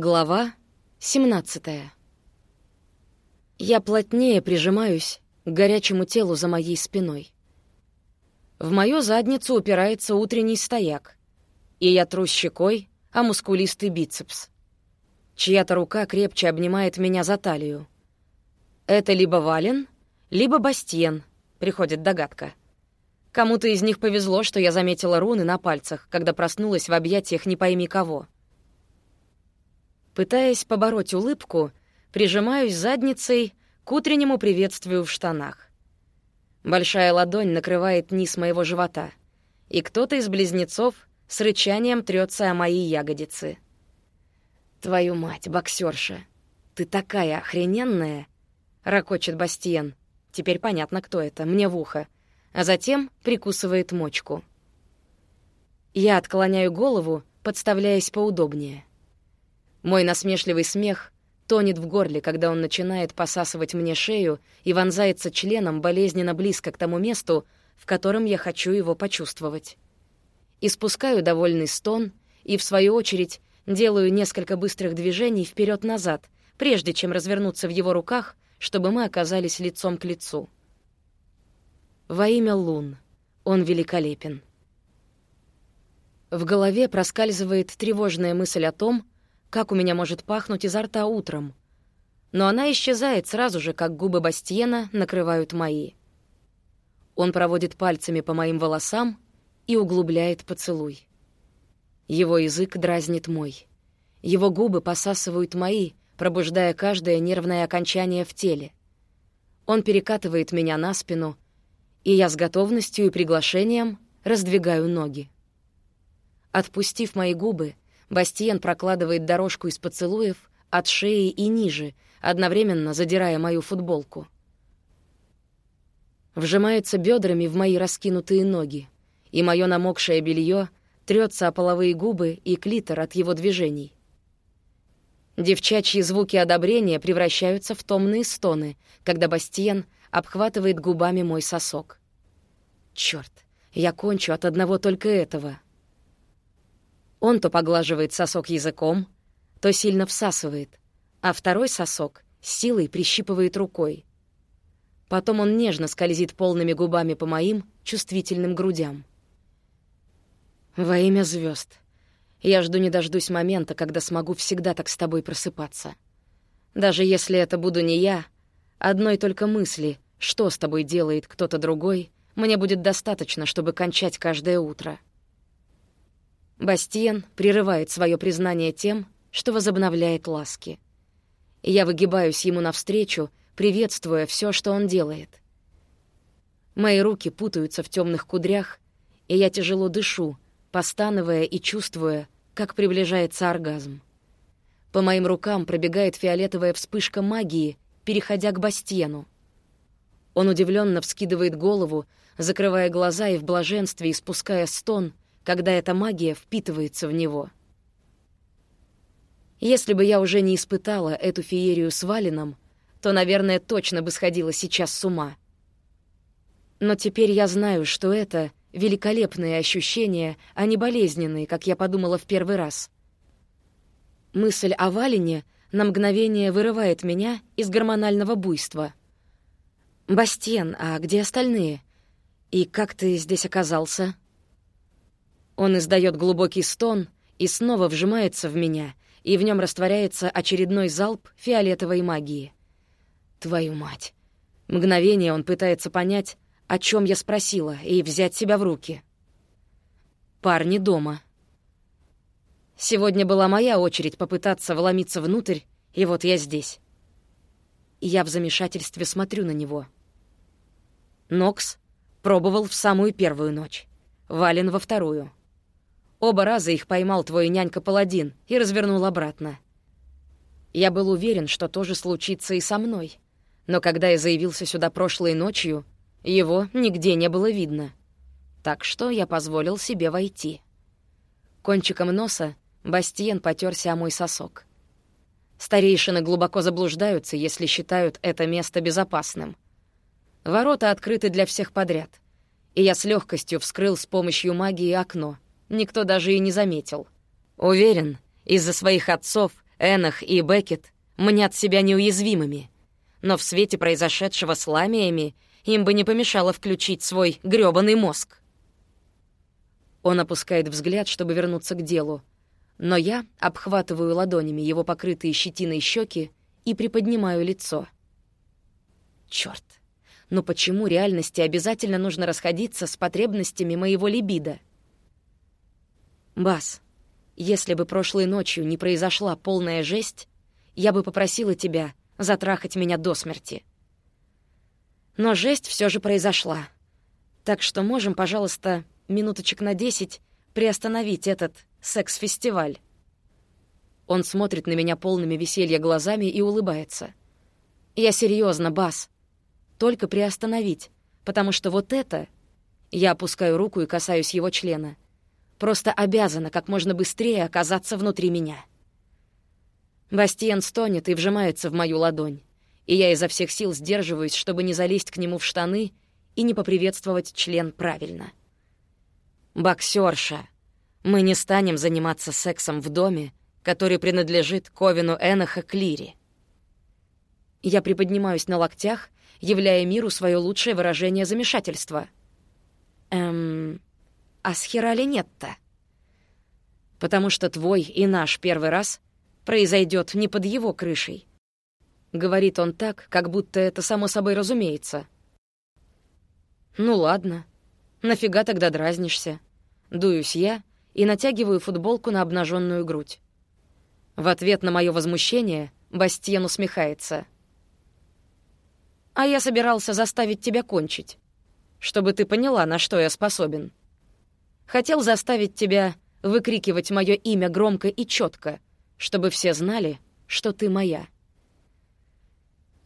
Глава 17 Я плотнее прижимаюсь к горячему телу за моей спиной. В мою задницу упирается утренний стояк, и я тру щекой о мускулистый бицепс. Чья-то рука крепче обнимает меня за талию. Это либо Вален, либо Бастиен, приходит догадка. Кому-то из них повезло, что я заметила руны на пальцах, когда проснулась в объятиях не пойми кого — Пытаясь побороть улыбку, прижимаюсь задницей к утреннему приветствию в штанах. Большая ладонь накрывает низ моего живота, и кто-то из близнецов с рычанием трется о мои ягодицы. «Твою мать, боксерша, ты такая охрененная!» — ракочет Бастиен. Теперь понятно, кто это, мне в ухо. А затем прикусывает мочку. Я отклоняю голову, подставляясь поудобнее. Мой насмешливый смех тонет в горле, когда он начинает посасывать мне шею и вонзается членом болезненно близко к тому месту, в котором я хочу его почувствовать. Испускаю довольный стон и, в свою очередь, делаю несколько быстрых движений вперед назад прежде чем развернуться в его руках, чтобы мы оказались лицом к лицу. Во имя Лун. Он великолепен. В голове проскальзывает тревожная мысль о том, как у меня может пахнуть изо рта утром. Но она исчезает сразу же, как губы Бастиена накрывают мои. Он проводит пальцами по моим волосам и углубляет поцелуй. Его язык дразнит мой. Его губы посасывают мои, пробуждая каждое нервное окончание в теле. Он перекатывает меня на спину, и я с готовностью и приглашением раздвигаю ноги. Отпустив мои губы, Бастиен прокладывает дорожку из поцелуев от шеи и ниже, одновременно задирая мою футболку. Вжимается бедрами в мои раскинутые ноги, и мое намокшее белье трется о половые губы и клитор от его движений. Девчачьи звуки одобрения превращаются в томные стоны, когда Бастиен обхватывает губами мой сосок. Черт, я кончу от одного только этого — он то поглаживает сосок языком, то сильно всасывает, а второй сосок силой прищипывает рукой. Потом он нежно скользит полными губами по моим чувствительным грудям. Во имя звезд. Я жду не дождусь момента, когда смогу всегда так с тобой просыпаться. Даже если это буду не я, одной только мысли, что с тобой делает кто-то другой, мне будет достаточно, чтобы кончать каждое утро. Бастиен прерывает свое признание тем, что возобновляет ласки. Я выгибаюсь ему навстречу, приветствуя все, что он делает. Мои руки путаются в темных кудрях, и я тяжело дышу, постановая и чувствуя, как приближается оргазм. По моим рукам пробегает фиолетовая вспышка магии, переходя к Бастиену. Он удивленно вскидывает голову, закрывая глаза и в блаженстве испуская стон — когда эта магия впитывается в него. Если бы я уже не испытала эту феерию с Валином, то, наверное, точно бы сходила сейчас с ума. Но теперь я знаю, что это великолепные ощущения, а не болезненные, как я подумала в первый раз. Мысль о Валине на мгновение вырывает меня из гормонального буйства. «Бастен, а где остальные? И как ты здесь оказался?» Он издает глубокий стон и снова вжимается в меня, и в нем растворяется очередной залп фиолетовой магии. Твою мать. Мгновение он пытается понять, о чем я спросила, и взять себя в руки. Парни дома. Сегодня была моя очередь попытаться вломиться внутрь, и вот я здесь. Я в замешательстве смотрю на него. Нокс пробовал в самую первую ночь, Вален во вторую — Оба раза их поймал твой нянька-паладин и развернул обратно. Я был уверен, что тоже случится и со мной. Но когда я заявился сюда прошлой ночью, его нигде не было видно. Так что я позволил себе войти. Кончиком носа Бастиен потерся о мой сосок. Старейшины глубоко заблуждаются, если считают это место безопасным. Ворота открыты для всех подряд, и я с легкостью вскрыл с помощью магии окно — никто даже и не заметил. Уверен, из-за своих отцов Энах и Беккет мнят себя неуязвимыми. Но в свете произошедшего с ламиями им бы не помешало включить свой грёбаный мозг. Он опускает взгляд, чтобы вернуться к делу. Но я обхватываю ладонями его покрытые щетиной щеки и приподнимаю лицо. Чёрт, но почему реальности обязательно нужно расходиться с потребностями моего либидо? Бас, если бы прошлой ночью не произошла полная жесть, я бы попросила тебя затрахать меня до смерти. Но жесть все же произошла. Так что можем, пожалуйста, минуточек на десять приостановить этот секс-фестиваль. Он смотрит на меня полными веселья глазами и улыбается. Я серьезно, Бас. Только приостановить, потому что вот это... Я опускаю руку и касаюсь его члена. Просто обязана как можно быстрее оказаться внутри меня. Бастиен стонет и вжимается в мою ладонь, и я изо всех сил сдерживаюсь, чтобы не залезть к нему в штаны и не поприветствовать член правильно. «Боксерша, мы не станем заниматься сексом в доме, который принадлежит Ковину Эноха Клири». Я приподнимаюсь на локтях, являя миру свое лучшее выражение замешательства. «Эм... А с Хирали нет-то?» «Потому что твой и наш первый раз произойдет не под его крышей». Говорит он так, как будто это само собой разумеется. «Ну ладно. Нафига тогда дразнишься?» Дуюсь я и натягиваю футболку на обнаженную грудь. В ответ на мое возмущение Бастиен усмехается. «А я собирался заставить тебя кончить, чтобы ты поняла, на что я способен. Хотел заставить тебя выкрикивать мое имя громко и четко, чтобы все знали, что ты моя».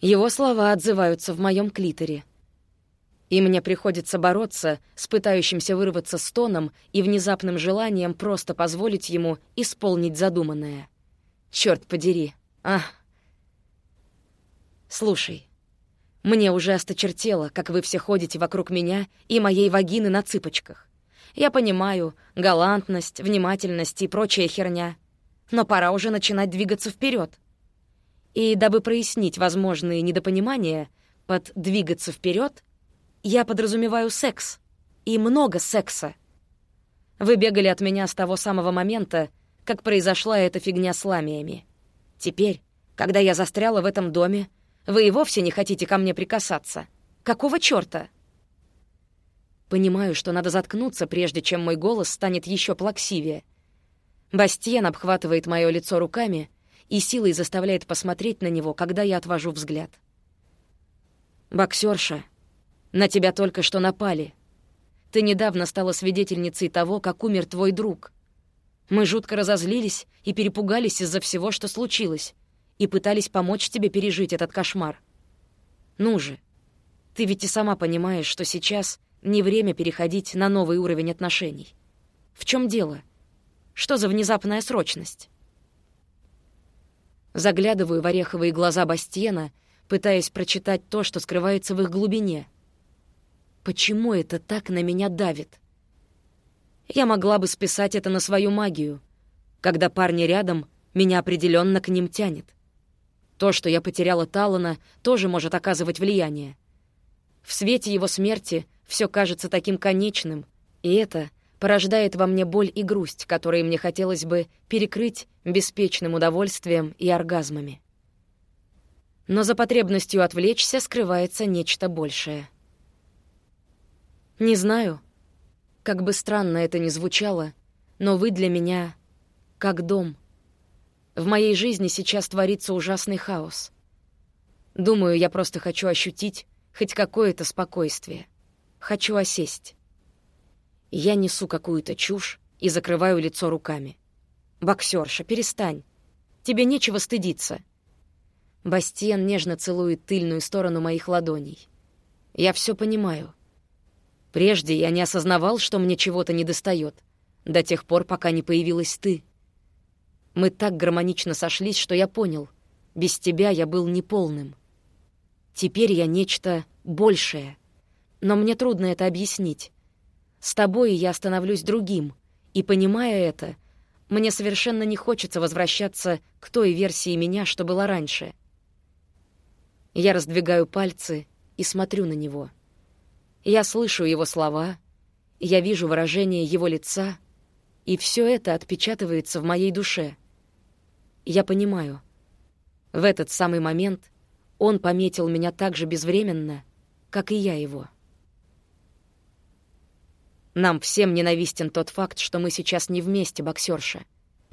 Его слова отзываются в моем клиторе — и мне приходится бороться с пытающимся вырваться стоном и внезапным желанием просто позволить ему исполнить задуманное. Черт подери. Ах. Слушай, мне уже осточертело, как вы все ходите вокруг меня и моей вагины на цыпочках. Я понимаю, галантность, внимательность и прочая херня. Но пора уже начинать двигаться вперед. И дабы прояснить возможные недопонимания, под «двигаться вперед я подразумеваю секс. И много секса. Вы бегали от меня с того самого момента, как произошла эта фигня с ламиями. Теперь, когда я застряла в этом доме, вы и вовсе не хотите ко мне прикасаться. Какого чёрта? Понимаю, что надо заткнуться, прежде чем мой голос станет еще плаксивее. Бастиен обхватывает мое лицо руками и силой заставляет посмотреть на него, когда я отвожу взгляд. «Боксерша», на тебя только что напали. Ты недавно стала свидетельницей того, как умер твой друг. Мы жутко разозлились и перепугались из-за всего, что случилось, и пытались помочь тебе пережить этот кошмар. Ну же, ты ведь и сама понимаешь, что сейчас не время переходить на новый уровень отношений. В чем дело? Что за внезапная срочность? Заглядываю в ореховые глаза Бастиена, пытаясь прочитать то, что скрывается в их глубине — Почему это так на меня давит? Я могла бы списать это на свою магию. Когда парни рядом, меня определенно к ним тянет. То, что я потеряла Талана, тоже может оказывать влияние. В свете его смерти все кажется таким конечным, и это порождает во мне боль и грусть, которые мне хотелось бы перекрыть беспечным удовольствием и оргазмами. Но за потребностью отвлечься скрывается нечто большее. Не знаю, как бы странно это ни звучало, но вы для меня как дом. В моей жизни сейчас творится ужасный хаос. Думаю, я просто хочу ощутить хоть какое-то спокойствие. Хочу осесть. Я несу какую-то чушь и закрываю лицо руками. «Боксерша, перестань. Тебе нечего стыдиться». Бастиен нежно целует тыльную сторону моих ладоней. «Я все понимаю. Прежде я не осознавал, что мне чего-то недостает, до тех пор, пока не появилась ты. Мы так гармонично сошлись, что я понял, без тебя я был неполным. Теперь я нечто большее, но мне трудно это объяснить. С тобой я становлюсь другим, и, понимая это, Мне совершенно не хочется возвращаться к той версии меня, что была раньше. Я раздвигаю пальцы и смотрю на него. Я слышу его слова, я вижу выражение его лица, и все это отпечатывается в моей душе. Я понимаю. В этот самый момент он пометил меня так же безвременно, как и я его. Нам всем ненавистен тот факт, что мы сейчас не вместе, боксерша.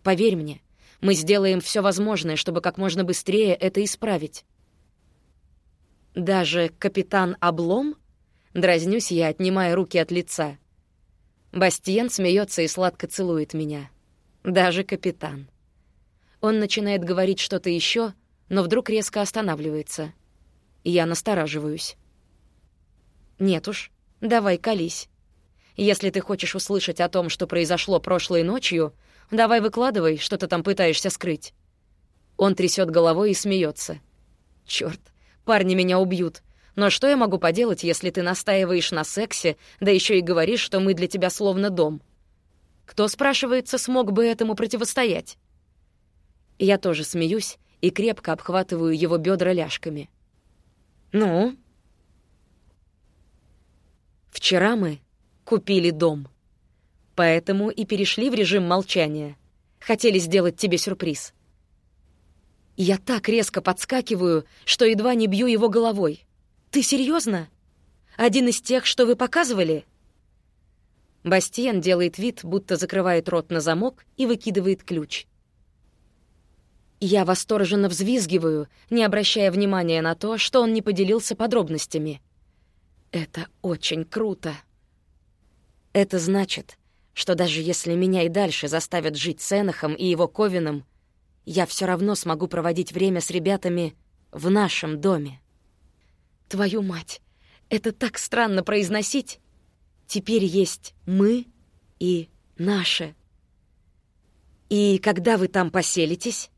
Поверь мне, мы сделаем все возможное, чтобы как можно быстрее это исправить. Даже капитан Облом? Дразнюсь я, отнимая руки от лица. Бастиен смеется и сладко целует меня. Даже капитан. Он начинает говорить что-то еще, но вдруг резко останавливается. Я настораживаюсь. Нет уж, давай колись. Если ты хочешь услышать о том, что произошло прошлой ночью, давай выкладывай, что ты там пытаешься скрыть. Он трясет головой и смеется. Черт, парни меня убьют. Но что я могу поделать, если ты настаиваешь на сексе, да еще и говоришь, что мы для тебя словно дом? Кто, спрашивается, смог бы этому противостоять? Я тоже смеюсь и крепко обхватываю его бедра ляжками. «Ну?» «Вчера мы купили дом. Поэтому и перешли в режим молчания. Хотели сделать тебе сюрприз. Я так резко подскакиваю, что едва не бью его головой. Ты серьезно? Один из тех, что вы показывали? Бастиен делает вид, будто закрывает рот на замок и выкидывает ключ. Я восторженно взвизгиваю, не обращая внимания на то, что он не поделился подробностями. Это очень круто. Это значит, что даже если меня и дальше заставят жить с Энохом и его Ковином, я все равно смогу проводить время с ребятами в нашем доме. Твою мать, это так странно произносить. Теперь есть мы и наше. И когда вы там поселитесь?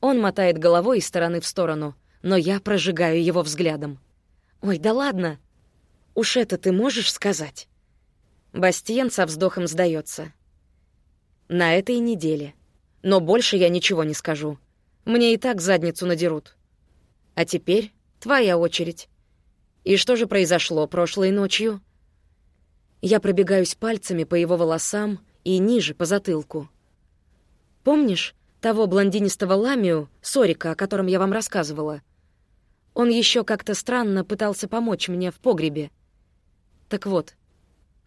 Он мотает головой из стороны в сторону, но я прожигаю его взглядом. Ой, да ладно. Уж это ты можешь сказать? Бастиен со вздохом сдается. На этой неделе. Но больше я ничего не скажу. Мне и так задницу надерут. А теперь твоя очередь. И что же произошло прошлой ночью? Я пробегаюсь пальцами по его волосам и ниже, по затылку. Помнишь того блондинистого ламию, Сорика, о котором я вам рассказывала? Он еще как-то странно пытался помочь мне в погребе. Так вот,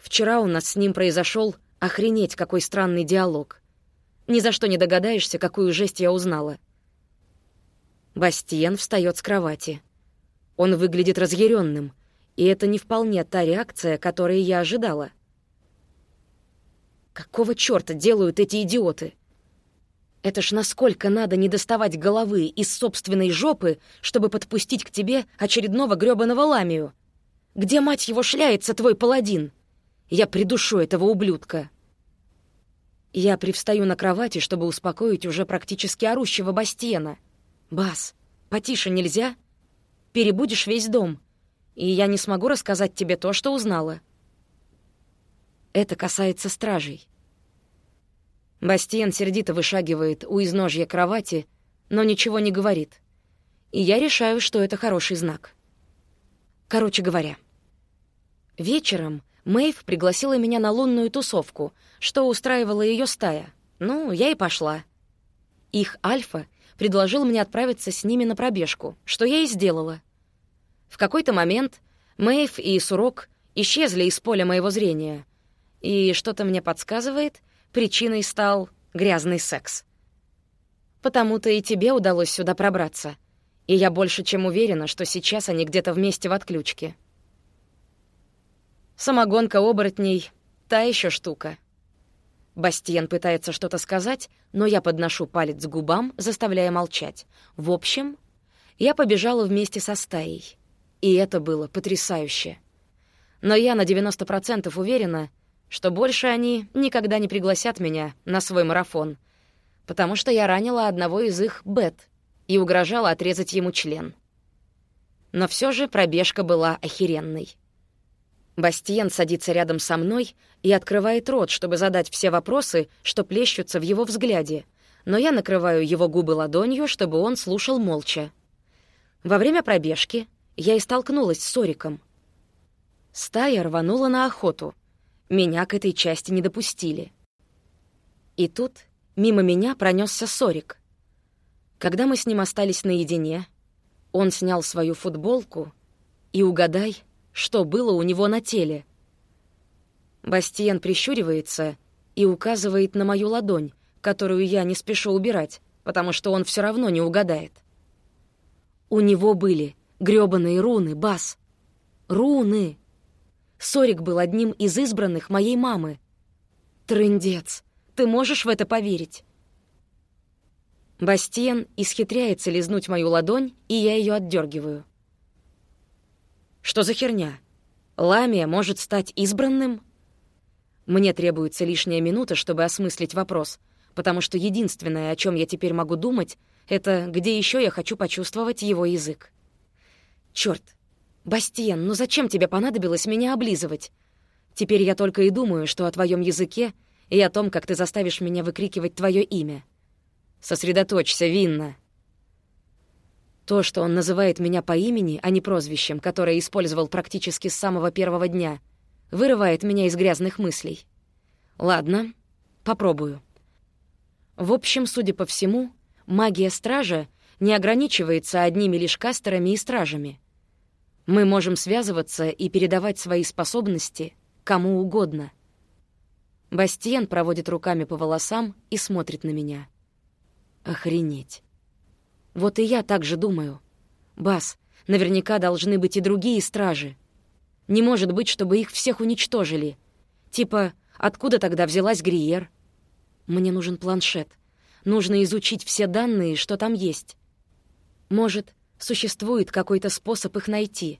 Вчера у нас с ним произошел охренеть какой странный диалог. Ни за что не догадаешься, какую жесть я узнала. Бастиен встает с кровати. Он выглядит разъяренным, и это не вполне та реакция, которой я ожидала. Какого чёрта делают эти идиоты? Это ж насколько надо не доставать головы из собственной жопы, чтобы подпустить к тебе очередного грёбаного ламию? Где, мать его, шляется твой паладин? Я придушу этого ублюдка. Я привстаю на кровати, чтобы успокоить уже практически орущего Бастиена. «Бас, потише нельзя? Перебудешь весь дом, и я не смогу рассказать тебе то, что узнала». Это касается стражей. Бастиен сердито вышагивает у изножья кровати, но ничего не говорит. И я решаю, что это хороший знак. Короче говоря, вечером Мэйв пригласила меня на лунную тусовку, что устраивала ее стая. Ну, я и пошла. Их Альфа предложил мне отправиться с ними на пробежку, что я и сделала. В какой-то момент Мэйв и Сурок исчезли из поля моего зрения, и что-то мне подсказывает, причиной стал грязный секс. Потому-то и тебе удалось сюда пробраться, и я больше чем уверена, что сейчас они где-то вместе в отключке. Самогонка оборотней — та еще штука. Бастиен пытается что-то сказать, но я подношу палец к губам, заставляя молчать. В общем, я побежала вместе со стаей. И это было потрясающе. Но я на 90% уверена, что больше они никогда не пригласят меня на свой марафон, потому что я ранила одного из их бет и угрожала отрезать ему член. Но все же пробежка была охеренной. Бастиен садится рядом со мной и открывает рот, чтобы задать все вопросы, что плещутся в его взгляде, но я накрываю его губы ладонью, чтобы он слушал молча. Во время пробежки я и столкнулась с Сориком. Стая рванула на охоту. Меня к этой части не допустили. И тут мимо меня пронесся Сорик. Когда мы с ним остались наедине, он снял свою футболку и, угадай, что было у него на теле. Бастиен прищуривается и указывает на мою ладонь, которую я не спешу убирать, потому что он все равно не угадает. У него были грёбаные руны, Бас. Руны! Сорик был одним из избранных моей мамы. Трындец, ты можешь в это поверить? Бастиен исхитряется лизнуть мою ладонь, и я ее отдергиваю. Что за херня? Ламия может стать избранным? Мне требуется лишняя минута, чтобы осмыслить вопрос, потому что единственное, о чем я теперь могу думать, это где еще я хочу почувствовать его язык. Черт, Бастиен, ну зачем тебе понадобилось меня облизывать? Теперь я только и думаю, что о твоем языке и о том, как ты заставишь меня выкрикивать твое имя. Сосредоточься, Винна. То, что он называет меня по имени, а не прозвищем, которое использовал практически с самого первого дня, вырывает меня из грязных мыслей. Ладно, попробую. В общем, судя по всему, магия стража не ограничивается одними лишь кастерами и стражами. Мы можем связываться и передавать свои способности кому угодно. Бастиен проводит руками по волосам и смотрит на меня. Охренеть. Вот и я так же думаю. Бас, наверняка должны быть и другие стражи. Не может быть, чтобы их всех уничтожили. Типа, откуда тогда взялась Гриер? Мне нужен планшет. Нужно изучить все данные, что там есть. Может, существует какой-то способ их найти.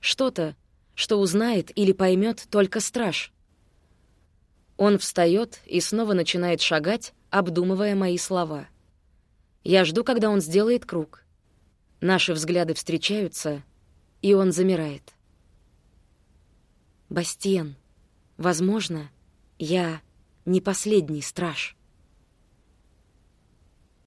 Что-то, что узнает или поймет только страж. Он встает и снова начинает шагать, обдумывая мои слова. Я жду, когда он сделает круг. Наши взгляды встречаются, и он замирает. Бастиен, возможно, я не последний страж.